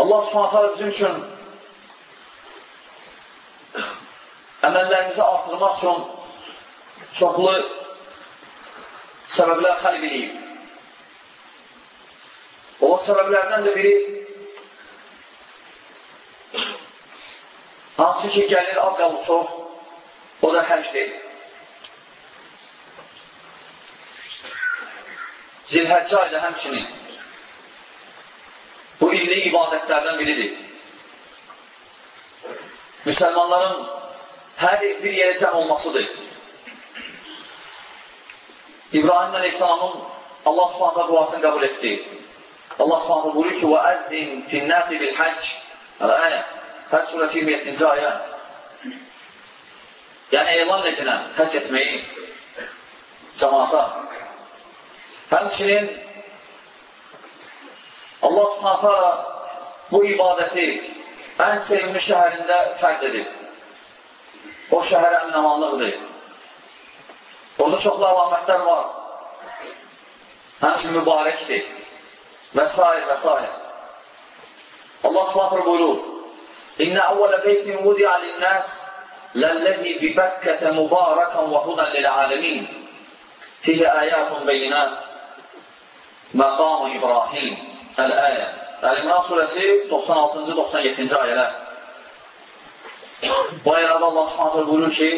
Allah subhanətə bizim üçün əməllərimizi artırmaq üçün çoxlu səbəblər xəlq edib. O səbəblərdən də biri hansı ki, gəlir az qalıb çox, o da həcdir. Zilhəccə ayda həmçinin bu illik ibadətlərdən biridir. Müsəlmanların hər bir yerə cəm olmasıdır. İbrahim Aleyhisselamın Allah subhanətə duasını qəbul etdi. Allah subhanətə buyurur ki, وَأَذِّنْ فِي النَّاسِ بِالْحَجِّ Əl-əyə, Həc surəsi 27-ci ayə. Yəni, elan edilən həc etməyi cəmaata. Həmçinin Allah subhanətə bu ibadəti ən sevimli şəhərində fərd edib. O şəhər əminamanlıqdır. Orada çoxlu əlamətlər var. Həmçin mübarəkdir. Və s. və s. Allah subhanətə buyurur, İnnə əvvələ beytin vudi'a linnəs ləlləzi bibəkkətə mübarəkən və hudən lil'aləmin fiyyə əyətun beyinət məqamı İbrahim Əl-Əyə Əl-İmran surəsi 96-97-ci ayələr Bu ayələrdə Allah subhanətə buyurur ki,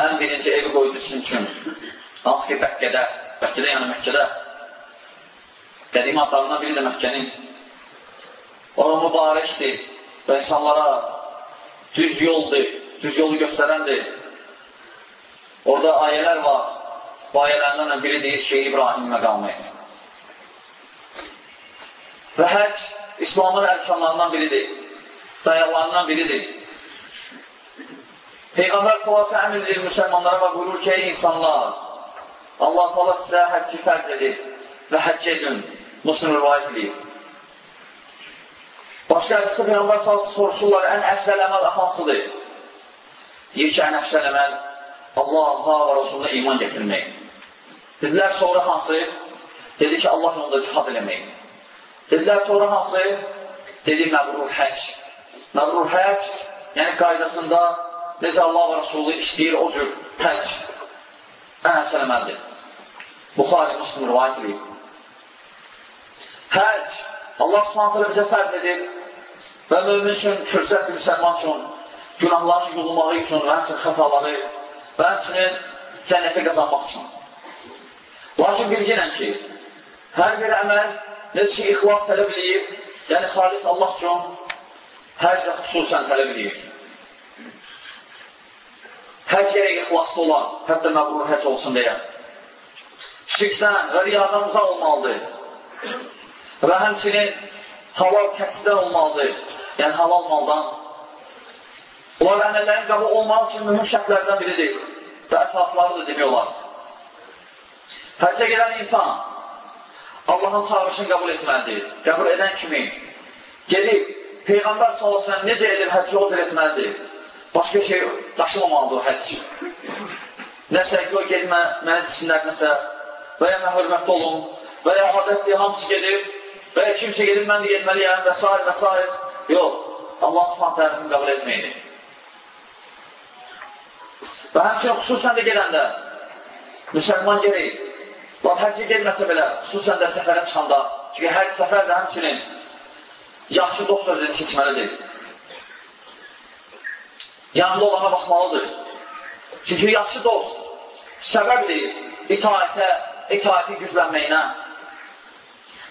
ən birinci evi qoydu sizin üçün. Hansı ki, Bəkkədə, Bəkkədə yəni Məkkədə. Qədim adlarından biri də Məkkənin. Ora mübarəkdir və insanlara düz yoldur, düz yolu göstərəndir. Orada ayələr var. Bu ayələrdən biri deyir ki, İbrahim məqamı. Və həc İslamın ərkanlarından biridir, dayaqlarından biridir. Peyğəmbər salası əmr edir müsəlmanlara və buyurur ki, ey insanlar, Allah Allah sizə həcci fərz edir və həcc edin, Müslüm rivayət edir. Başqa hədisi Peyğəmbər salası soruşurlar, ən əfsəl əməl hansıdır? Deyir ki, ən əfsəl əməl Allah'a və Rasuluna iman getirmək. Dedilər, sonra hansı? Dedi ki, Allah yolunda cihad eləmək. Dedilər, sonra hansı? Dedi, məbrur həc. Məbrur həc, yəni qaydasında necə Allah və Rasulü istəyir o cür həc. Ən əfsəl əməldir. Buxari, Müslüm rivayət edir. Həc, Allah subhanətlə bizə fərz edir və mümin üçün, fürsətli müsəlman üçün, günahların yığılmağı üçün və həmçin xətaları və həmçinin cənnəti qazanmaq üçün. Lakin bilginən ki, hər bir əməl necə ki, ixlas tələb edir, yəni xalis Allah üçün həcrə xüsusən tələb edir. Həc gərək ixlaslı olan, hətta məqrur həc olsun deyə. Şirkdən və riyadan uzaq olmalıdır. Və həmçinin halal kəsbdən olmalıdır. Yəni halal maldan. Bunlar əməllərin qabı olmaq üçün mühüm şərtlərdən biridir. Və əsasları da demək olar. Həccə gələn insan Allahın çağırışını qəbul etməlidir. Qəbul edən kimi gedib Peyğəmbər sallallahu necə edib həccə o etməlidir. başqa şey daşımamalıdır o həcc. Nəsə, yox, gedmə, mənə desinlər nəsə, və ya mən hörmətli olun, və ya adətdir, hamısı gedib, və ya kimsə gedib, mən də gedməliyəm, və s. və s. Yox, Allah tərəfini qəbul etməyini. Və həmçinin xüsusən də gedəndə, müsəlman gerək, laf həccə gedməsə belə, xüsusən də səfərə çıxanda, çünki hər səfər də həmçinin yaxşı dost sözünü seçməlidir. Yanında olana baxmalıdır. Çünki yaxşı dost səbəbdir itaətə, itaəti güclənməyinə,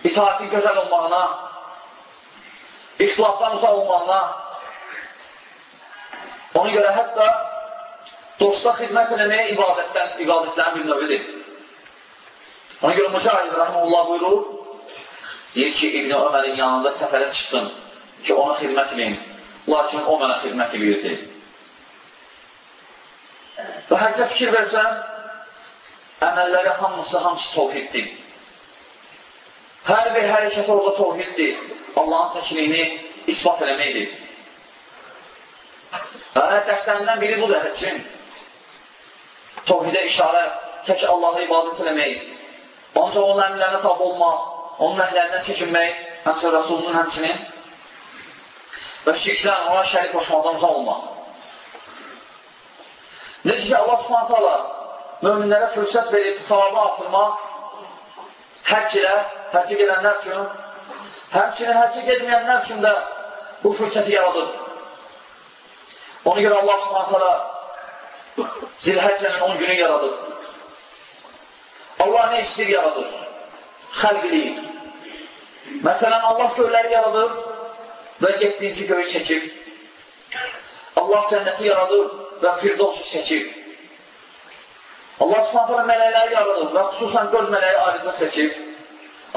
itaətin gözəl olmağına, ixtilafdan uzaq olmağına. Ona görə hətta dosta xidmət eləməyə ibadətdən, ibadətlərin bir növüdür. Ona görə Mücahid Rəhməlullah buyurur, deyir ki, İbn-i Ömərin yanında səfərə çıxdım ki, ona xidmət edeyim. Lakin o mənə xidmət edirdi. Və həccə fikir versən, əməlləri hamısı, hamısı tovhiddir. Hər bir hərəkət orada tovhiddir. Allahın təkliyini ispat eləməkdir. Və hədəflərindən biri budur həccin. Tovhidə işarə, tək Allahı ibadət eləmək. Ancaq onun əmrlərinə tabi olmaq, onun əhlərindən çəkinmək, həmçə Rəsulunun həmçinin və şirkdən ona şərik qoşmaqdan uzaq olmaq. Necə ki, Allah subhanət hala möminlərə fürsət verib, savabı artırmaq, həcc ilə, həcci gedənlər üçün, həmçinin həcci gedməyənlər üçün də bu fürsəti yaradır. Ona görə Allah subhanət hala zilhəccənin 10 günü yaradır. Allah nə istəyir yaradır? Xəlq eləyir. Məsələn, Allah gölləri yaradır və 7-ci göyü çəkir. Allah cənnəti yaradır və Firdovsu seçib. Allah subhanətlə mələkləri yaradır və xüsusən dörd mələyi ayrıca seçib.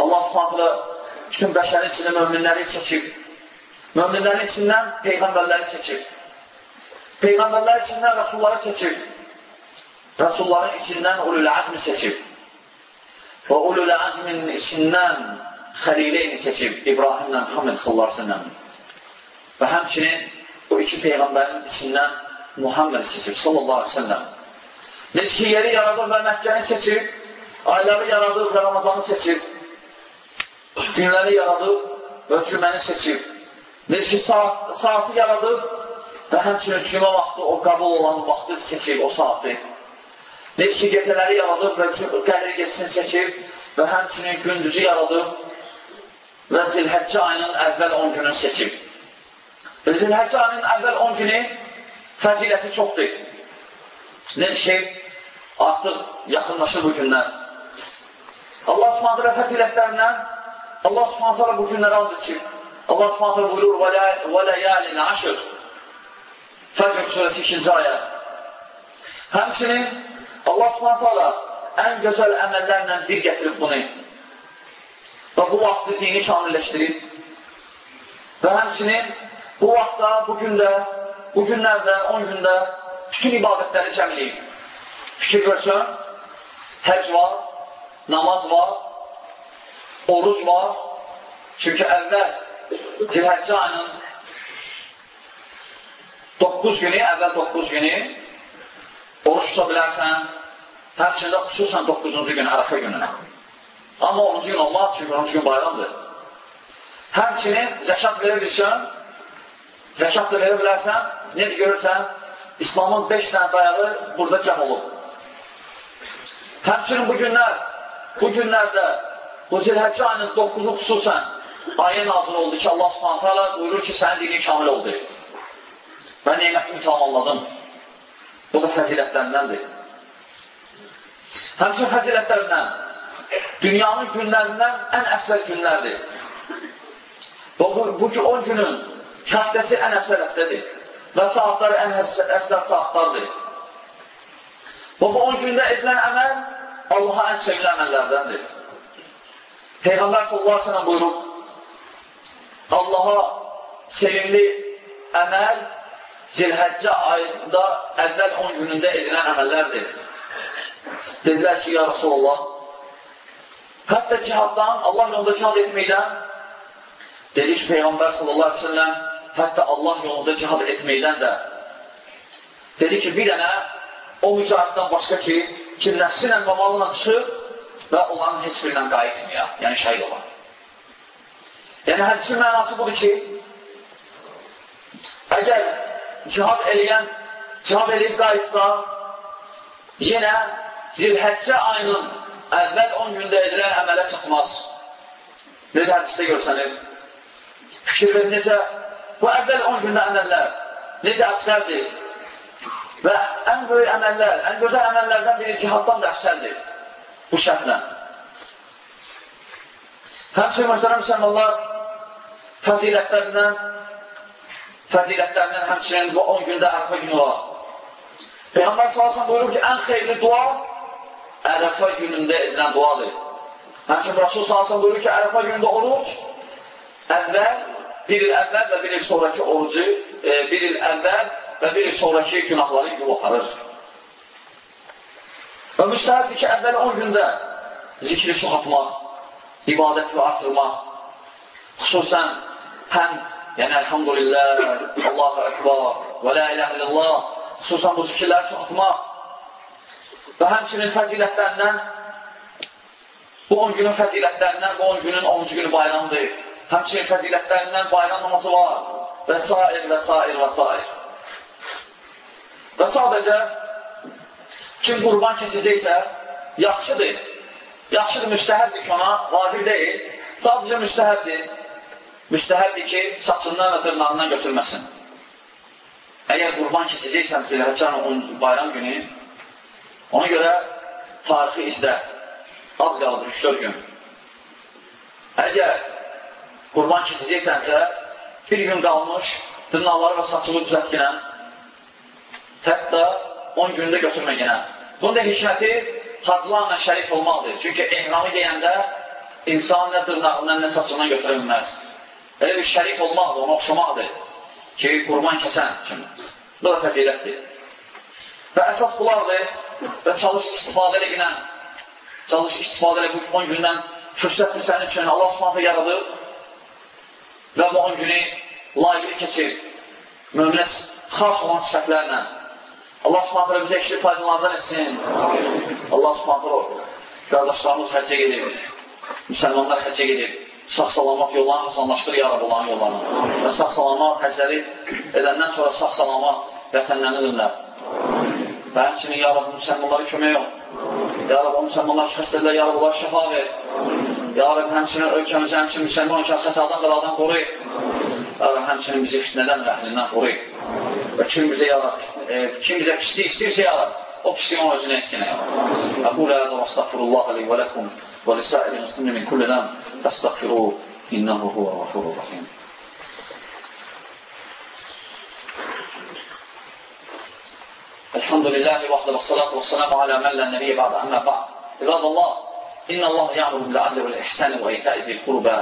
Allah subhanətlə bütün bəşərin içində möminləri seçib. Möminlərin içindən peyğəmbərləri seçib. Peyğəmbərlər içindən rəsulları seçib. Rəsulların içindən ulul azmi seçib. Və ulul azmin içindən xəlileyni seçib. İbrahimlə Muhammed sallallahu aleyhi. Və həmçinin bu iki peyğəmbərin içindən Muhammed seçib, sallallahu aleyhi ve sellem. Necə ki, yeri yaradır və Məkkəni seçib, ayları yaradır və Ramazanı seçib, günləri yaradır və cüməni seçib. Necə ki, saat, saatı yaradır və həmçinin cümə vaxtı, o qabul olan vaxtı seçib, o saatı. Necə ki, gecələri yaradır və qədir geçsin seçib və həmçinin gündüzü yaradır və zilhəccə ayının əvvəl 10 günü seçib. Zilhəccə ayının əvvəl 10 günü fəziləti çoxdur. Necə ki, artıq yaxınlaşır bu günlər. Allah subhanətlə fəzilətlərindən Allah subhanətlə bu günləri aldı ki, Allah subhanətlə buyurur və ləyəlin aşır Fəcr surəsi 2-ci ayə. Həmçinin Allah subhanətlə ən gözəl əməllərlə bir gətirib bunu və bu vaxtı dini kamilləşdirib və həmçinin bu vaxtda, bu gündə bu günlərdə, 10 gündə bütün ibadətləri cəmləyib. Fikir görsən, həc var, namaz var, oruc var. Çünki əvvəl Zilhəccə ayının 9 günü, əvvəl 9 günü oruç tuta bilərsən, həmçində xüsusən 9-cu gün, ərəfə gününə. Amma 10-cu gün olmaz, çünki 10-cu gün bayramdır. Həmçinin zəkat verə bilsən, zəkat da verə bilərsən, necə görürsən, İslamın 5 dənə dayağı burada cəm olub. Həmçinin bu günlər, bu günlərdə bu zilhəccə ayının 9-u xüsusən ayə nazil oldu ki, Allah subhanətə alə buyurur ki, sənin dinin kamil oldu. Və neymətimi tamamladım. Bu da fəzilətlərindəndir. Həmçin fəzilətlərindən dünyanın günlərindən ən əfsəl günlərdir. Və bu, bu 10 günün həftəsi ən əfsəl həftədir və saatları ən əfsəl saatlardır. Və bu 10 gündə edilən əməl Allaha ən sevgili əməllərdəndir. Peyğəmbər sallallahu aleyhi buyurub, Allaha sevimli əməl zilhəccə ayında əvvəl 10 günündə edilən əməllərdir. Dedilər ki, ya Rasulallah, hətta cihaddan, Allah yolunda cihad etməkdən, dedi ki, Peyğəmbər sallallahu aleyhi ve sellem, hətta Allah yolunda cihad etməkdən də Dedi ki, bir dənə o mücahiddən başqa ki, ki, nəfsi ilə və malına çıxır və onların heç birindən qayıtmıyor, yəni şəhid olan. Yəni, hədisin mənası budur ki, əgər cihad eləyən, cihad eləyib qayıtsa, yenə zilhəccə ayının əvvəl 10 gündə edilən əmələ çatmaz. Necə hədisdə görsənir? Fikir verin, necə bu əvvəl 10 gündə əməllər necə əfsəldir? Və ən böyük əməllər, ən gözəl əməllərdən biri cihaddan da əfsəldir bu şərtlə. Həmçinin möhtərəm müsəlmanlar fəzilətlərindən fəzilətlərindən həmçinin bu 10 gündə ərəfə günü var. Peyğəmbər sallallahu buyurur ki, ən xeyirli dua ərəfə günündə edilən duadır. Həmçinin Rasul sallallahu buyurur ki, ərəfə günündə oruc əvvəl, bir il əvvəl və bir il sonraki orucu, e, bir il əvvəl və bir il sonraki günahları yığıb aparır. Və müstəhəbdir ki, əvvəl 10 gündə zikri çoxatmaq, ibadəti artırmaq, xüsusən həmd, yəni əlhamdülillah, Allahu Ekber, və la ilahe illallah, xüsusən bu zikirləri çoxatmaq və həmçinin fəzilətlərindən, bu 10 günün fəzilətlərindən, bu 10 günün 10-cu günü bayramdır, həmçinin fəzilətlərindən bayram namazı var və s. və s. və s. Və sadəcə kim qurban keçəcəksə, yaxşıdır. Yaxşıdır, müstəhəbdir ki, ona vacib deyil. Sadəcə müstəhəbdir. Müstəhəbdir ki, saçından və dırnağından götürməsin. Əgər qurban keçəcəksən Zilhəccanın bayram günü, ona görə tarixi izlə. Az qaldı, 3-4 gün. Əgər qurban keçəcəksənsə, bir gün qalmış, dırnaqları və saçını düzətkinən, Hətta 10 gündə götürmək yenə. Bunun da hikməti haclarla şərik olmaqdır. Çünki ehramı deyəndə insan nə dırnağından, nə saçından götürə bilməz. Elə bir şərik olmaqdır, ona oxşamaqdır ki, qurban kəsən kimi. Bu da fəzilətdir. Və əsas bunlardır və çalış istifadə elə günən, çalış istifadə elə bu 10 gündən fürsətdir sənin üçün Allah subhanətə yaradır və bu 10 günü layiqli keçir. Möminə xas olan sifətlərlə Allah subhanətlə bizə işli faydalardan etsin. Allah subhanətlə qardaşlarımız həccə gedib, müsəlmanlar həccə gedib, sağ-salamat yollarını hasanlaşdır ya Rabbi Allahın yollarını və sağ-salamat həccəli edəndən sonra sağ-salamat vətənlənirlər. Və həmçinin ya Rabbi müsəlmanları kömək ol. Ya Rabbi müsəlmanlar xəstədirlər, ya Rabbi onları şəfa ver. Ya Rabbi həmçinin ölkəmizi, həmçinin müsəlman ölkəsi xətadan qaladan qoruyur. Ya Rabbi həmçinin bizi fitnədən və əhlindən qoruyur. Və kim bizə yarat, e, kim bizə pislik istəyirsə yarat, o pisliyi onun özünə etkinə yarat. Əqul ədə və astəqfirullah aleyhi və ləkum lisəili müslümin min kulli ləm əstəqfiru innəhu huvə ғafurur rahim. الحمد لله وحده والصلاة والسلام على من لا نبي بعد أما بعد. عباد الله إن الله يأمر بالعدل والإحسان وإيتاء ذي القربى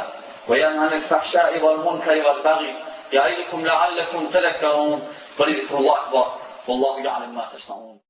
وينهى عن الفحشاء والمنكر والبغي يعظكم لعلكم تذكرون. ولذكر الله أكبر والله يعلم ما تصنعون.